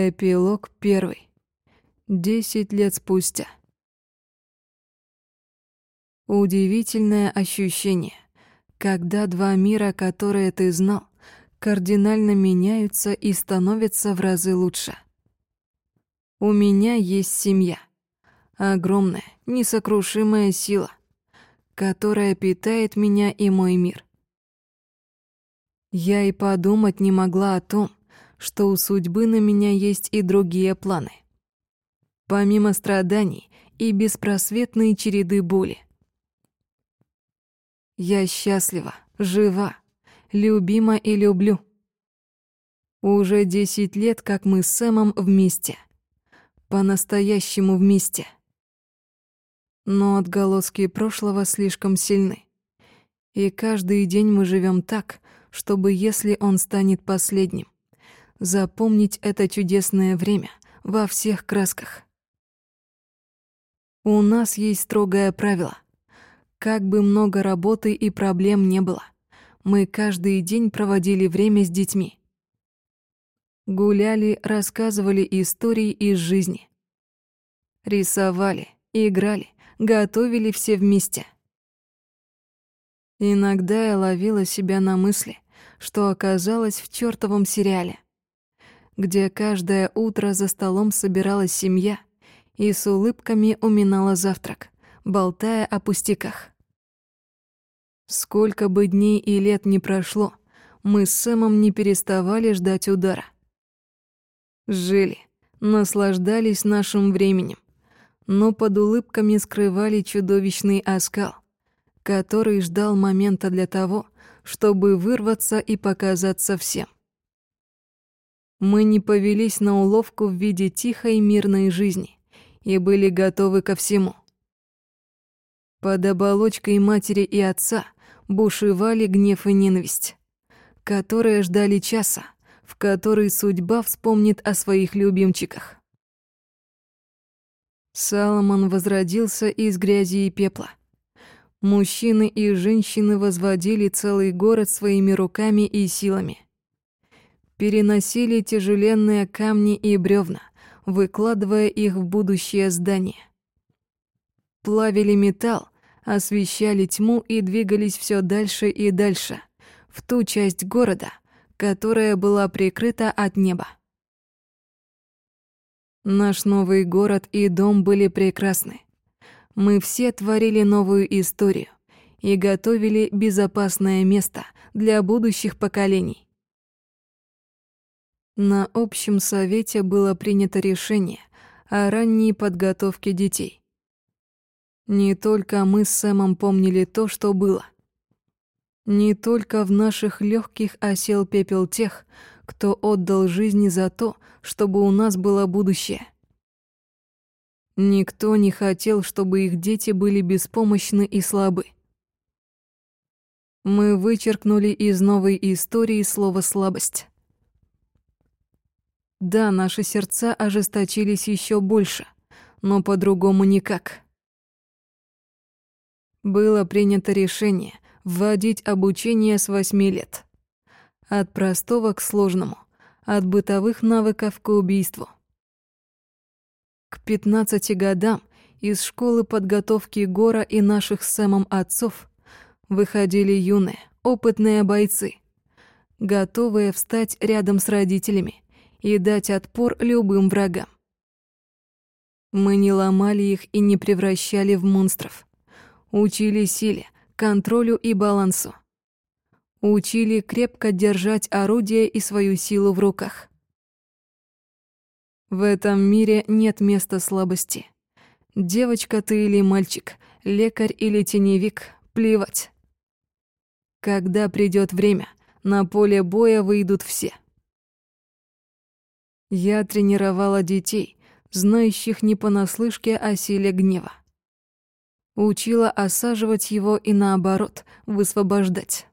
Эпилог первый. Десять лет спустя. Удивительное ощущение, когда два мира, которые ты знал, кардинально меняются и становятся в разы лучше. У меня есть семья. Огромная, несокрушимая сила, которая питает меня и мой мир. Я и подумать не могла о том, что у судьбы на меня есть и другие планы. Помимо страданий и беспросветной череды боли. Я счастлива, жива, любима и люблю. Уже десять лет, как мы с Сэмом вместе. По-настоящему вместе. Но отголоски прошлого слишком сильны. И каждый день мы живем так, чтобы, если он станет последним, запомнить это чудесное время во всех красках. У нас есть строгое правило. Как бы много работы и проблем не было, мы каждый день проводили время с детьми. Гуляли, рассказывали истории из жизни. Рисовали, играли, готовили все вместе. Иногда я ловила себя на мысли, что оказалась в чёртовом сериале где каждое утро за столом собиралась семья и с улыбками уминала завтрак, болтая о пустяках. Сколько бы дней и лет ни прошло, мы с Сэмом не переставали ждать удара. Жили, наслаждались нашим временем, но под улыбками скрывали чудовищный оскал, который ждал момента для того, чтобы вырваться и показаться всем. Мы не повелись на уловку в виде тихой мирной жизни и были готовы ко всему. Под оболочкой матери и отца бушевали гнев и ненависть, которые ждали часа, в который судьба вспомнит о своих любимчиках. Саломон возродился из грязи и пепла. Мужчины и женщины возводили целый город своими руками и силами переносили тяжеленные камни и бревна, выкладывая их в будущее здание. Плавили металл, освещали тьму и двигались все дальше и дальше, в ту часть города, которая была прикрыта от неба. Наш новый город и дом были прекрасны. Мы все творили новую историю и готовили безопасное место для будущих поколений. На общем совете было принято решение о ранней подготовке детей. Не только мы с Сэмом помнили то, что было. Не только в наших легких осел пепел тех, кто отдал жизни за то, чтобы у нас было будущее. Никто не хотел, чтобы их дети были беспомощны и слабы. Мы вычеркнули из новой истории слово «слабость». Да, наши сердца ожесточились еще больше, но по-другому никак. Было принято решение вводить обучение с восьми лет. От простого к сложному, от бытовых навыков к убийству. К 15 годам из школы подготовки Гора и наших с Сэмом отцов выходили юные, опытные бойцы, готовые встать рядом с родителями и дать отпор любым врагам. Мы не ломали их и не превращали в монстров. Учили силе, контролю и балансу. Учили крепко держать орудие и свою силу в руках. В этом мире нет места слабости. Девочка ты или мальчик, лекарь или теневик, плевать. Когда придет время, на поле боя выйдут все — я тренировала детей, знающих не понаслышке о силе гнева. Учила осаживать его и наоборот, высвобождать.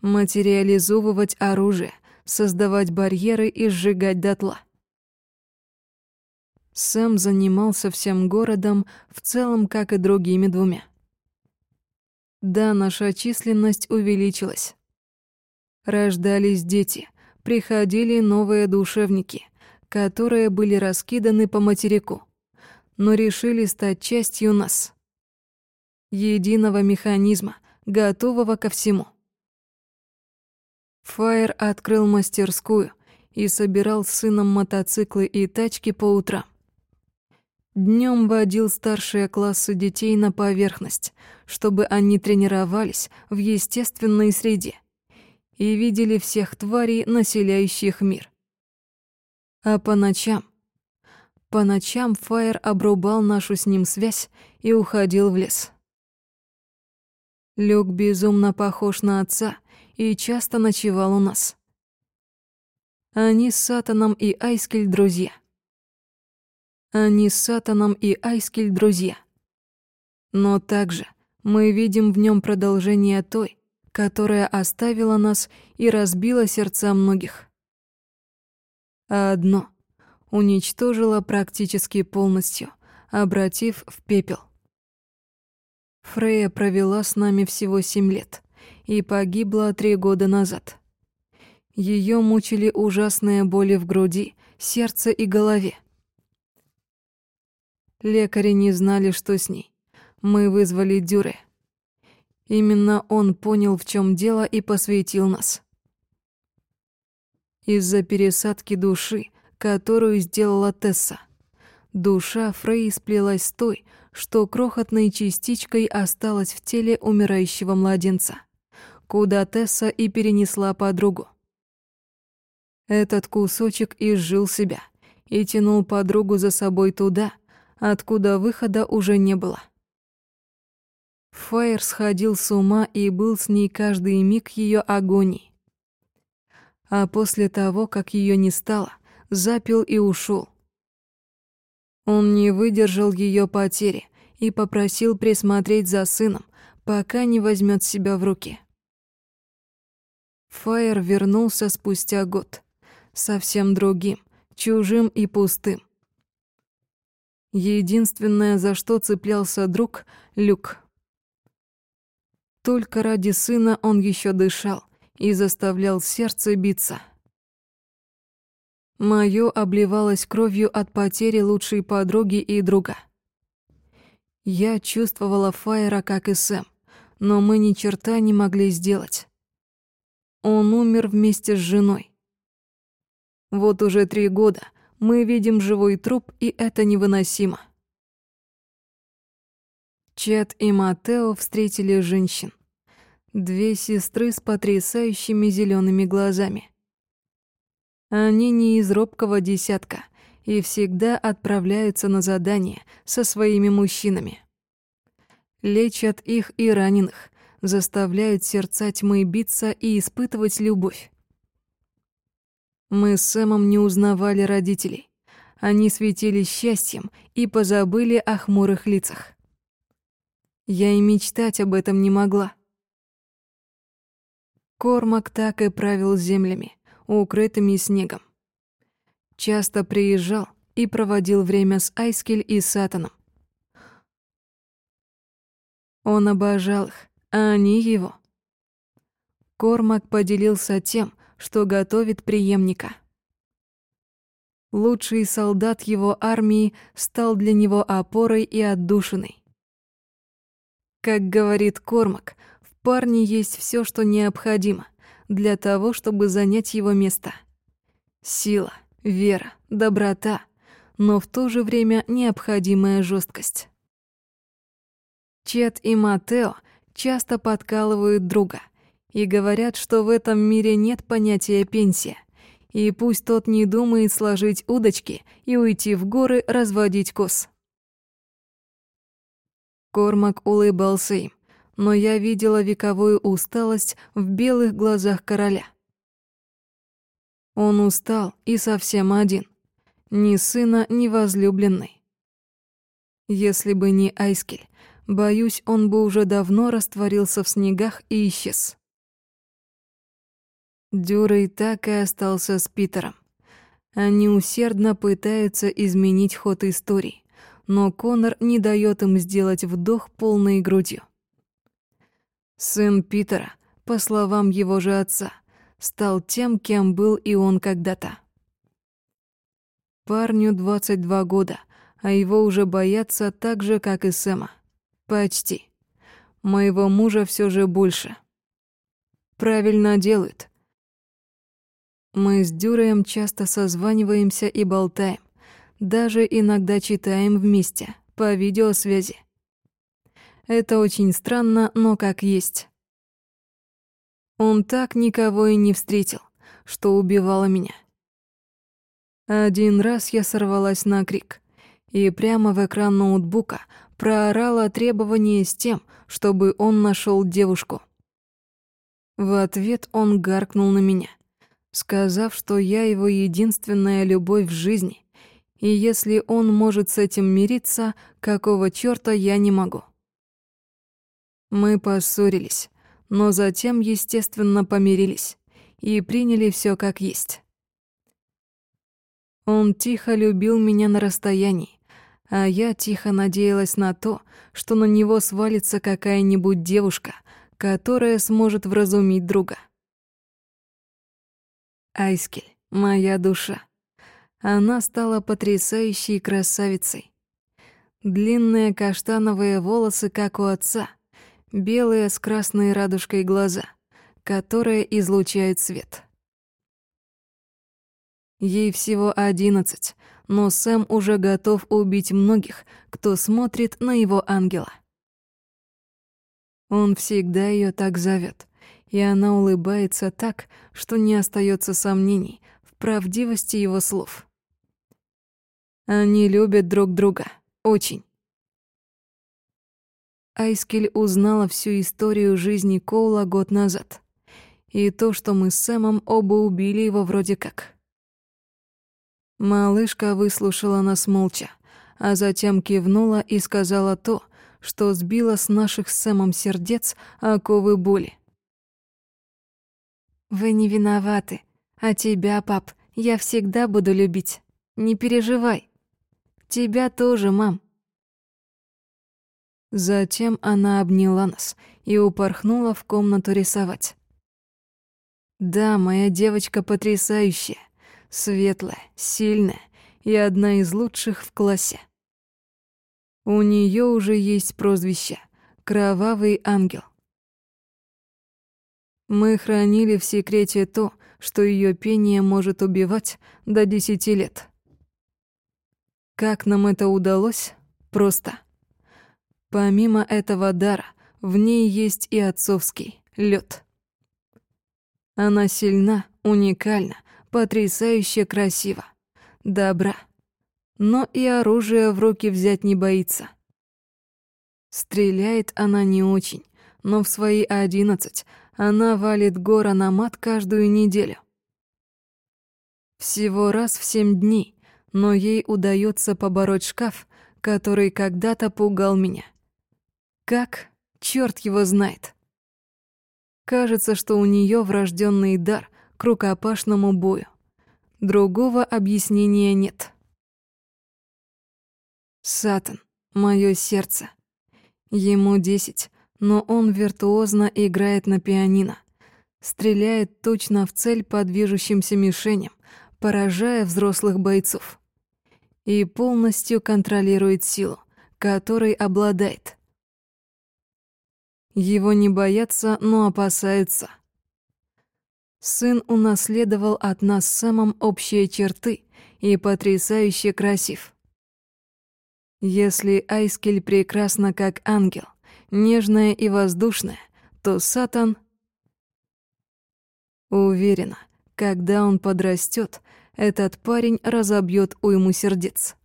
Материализовывать оружие, создавать барьеры и сжигать дотла. Сэм занимался всем городом, в целом, как и другими двумя. Да, наша численность увеличилась. Рождались дети, приходили новые душевники, которые были раскиданы по материку, но решили стать частью нас. Единого механизма, готового ко всему. Фаер открыл мастерскую и собирал с сыном мотоциклы и тачки по утрам. Днем водил старшие классы детей на поверхность, чтобы они тренировались в естественной среде и видели всех тварей, населяющих мир. А по ночам... По ночам Фаер обрубал нашу с ним связь и уходил в лес. Люк безумно похож на отца и часто ночевал у нас. Они с Сатаном и Айскель друзья. Они с Сатаном и Айскель друзья. Но также мы видим в нем продолжение той, которая оставила нас и разбила сердца многих. А одно уничтожила практически полностью, обратив в пепел. Фрея провела с нами всего семь лет и погибла три года назад. Ее мучили ужасные боли в груди, сердце и голове. Лекари не знали, что с ней. Мы вызвали Дюре. Именно он понял, в чем дело, и посвятил нас. Из-за пересадки души, которую сделала Тесса, душа Фрей сплелась с той, что крохотной частичкой осталась в теле умирающего младенца, куда Тесса и перенесла подругу. Этот кусочек изжил себя и тянул подругу за собой туда, откуда выхода уже не было. Фаер сходил с ума и был с ней каждый миг ее агонии. А после того, как ее не стало, запил и ушел. Он не выдержал ее потери и попросил присмотреть за сыном, пока не возьмет себя в руки. Фаер вернулся спустя год, совсем другим, чужим и пустым. Единственное, за что цеплялся друг — Люк. Только ради сына он еще дышал и заставлял сердце биться. Моё обливалось кровью от потери лучшей подруги и друга. Я чувствовала Фаера, как и Сэм, но мы ни черта не могли сделать. Он умер вместе с женой. Вот уже три года мы видим живой труп, и это невыносимо. Чет и Матео встретили женщин. Две сестры с потрясающими зелеными глазами. Они не из робкого десятка и всегда отправляются на задания со своими мужчинами. Лечат их и раненых, заставляют сердца тьмы биться и испытывать любовь. Мы с Сэмом не узнавали родителей. Они светились счастьем и позабыли о хмурых лицах. Я и мечтать об этом не могла. Кормак так и правил землями, укрытыми снегом. Часто приезжал и проводил время с Айскель и Сатаном. Он обожал их, а они его. Кормак поделился тем, что готовит преемника. Лучший солдат его армии стал для него опорой и отдушиной. Как говорит Кормак, в парне есть все, что необходимо для того, чтобы занять его место. Сила, вера, доброта, но в то же время необходимая жесткость. Чет и Матео часто подкалывают друга и говорят, что в этом мире нет понятия пенсия, и пусть тот не думает сложить удочки и уйти в горы разводить коз. Кормак улыбался им, но я видела вековую усталость в белых глазах короля. Он устал и совсем один. Ни сына, ни возлюбленный. Если бы не Айскель, боюсь, он бы уже давно растворился в снегах и исчез. Дюрей так и остался с Питером. Они усердно пытаются изменить ход истории но Конор не дает им сделать вдох полной грудью. Сын Питера, по словам его же отца, стал тем, кем был и он когда-то. Парню 22 года, а его уже боятся так же, как и Сэма. Почти. Моего мужа все же больше. Правильно делают. Мы с Дюреем часто созваниваемся и болтаем. Даже иногда читаем вместе, по видеосвязи. Это очень странно, но как есть. Он так никого и не встретил, что убивало меня. Один раз я сорвалась на крик и прямо в экран ноутбука проорала требование с тем, чтобы он нашел девушку. В ответ он гаркнул на меня, сказав, что я его единственная любовь в жизни, и если он может с этим мириться, какого чёрта я не могу. Мы поссорились, но затем, естественно, помирились и приняли всё как есть. Он тихо любил меня на расстоянии, а я тихо надеялась на то, что на него свалится какая-нибудь девушка, которая сможет вразумить друга. Айскель, моя душа. Она стала потрясающей красавицей. Длинные каштановые волосы, как у отца, белые с красной радужкой глаза, которые излучают свет. Ей всего одиннадцать, но Сэм уже готов убить многих, кто смотрит на его ангела. Он всегда ее так зовет, и она улыбается так, что не остается сомнений в правдивости его слов. Они любят друг друга, очень. Айскель узнала всю историю жизни Коула год назад. И то, что мы с Сэмом оба убили его вроде как. Малышка выслушала нас молча, а затем кивнула и сказала то, что сбило с наших с Сэмом сердец оковы боли. «Вы не виноваты, а тебя, пап, я всегда буду любить. Не переживай. Тебя тоже, мам». Затем она обняла нас и упорхнула в комнату рисовать. «Да, моя девочка потрясающая, светлая, сильная и одна из лучших в классе. У нее уже есть прозвище «Кровавый ангел». Мы хранили в секрете то, что ее пение может убивать до десяти лет. Как нам это удалось? Просто. Помимо этого дара, в ней есть и отцовский лед. Она сильна, уникальна, потрясающе красиво, добра, но и оружие в руки взять не боится. Стреляет она не очень, но в свои одиннадцать она валит гора на мат каждую неделю. Всего раз в семь дней, но ей удается побороть шкаф, который когда-то пугал меня. Как? Черт его знает. Кажется, что у нее врожденный дар к рукопашному бою. Другого объяснения нет. Сатан, мое сердце. Ему десять, но он виртуозно играет на пианино, стреляет точно в цель по движущимся мишеням, поражая взрослых бойцов. И полностью контролирует силу, которой обладает. Его не боятся, но опасаются — Сын унаследовал от нас самым общие черты и потрясающе красив. Если Айскель прекрасна как ангел, нежная и воздушная, то Сатан... Уверена, когда он подрастет, этот парень разобьет уйму сердец.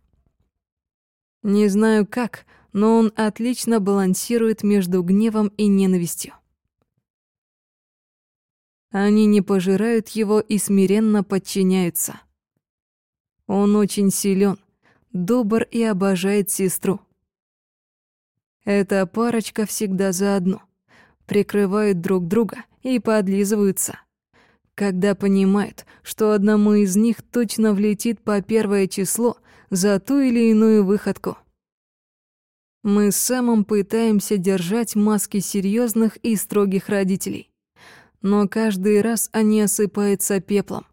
Не знаю как, но он отлично балансирует между гневом и ненавистью. Они не пожирают его и смиренно подчиняются. Он очень силен, добр и обожает сестру. Эта парочка всегда заодно, прикрывают друг друга и подлизываются. Когда понимают, что одному из них точно влетит по первое число за ту или иную выходку. Мы с Сэмом пытаемся держать маски серьезных и строгих родителей но каждый раз они осыпаются пеплом.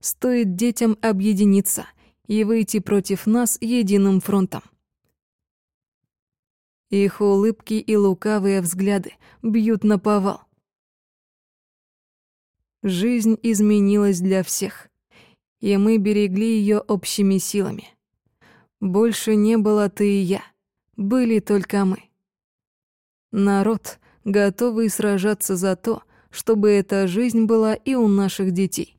Стоит детям объединиться, и выйти против нас единым фронтом. Их улыбки и лукавые взгляды бьют на повал. Жизнь изменилась для всех, и мы берегли ее общими силами. Больше не было ты и я, были только мы. Народ, готовый сражаться за то, чтобы эта жизнь была и у наших детей.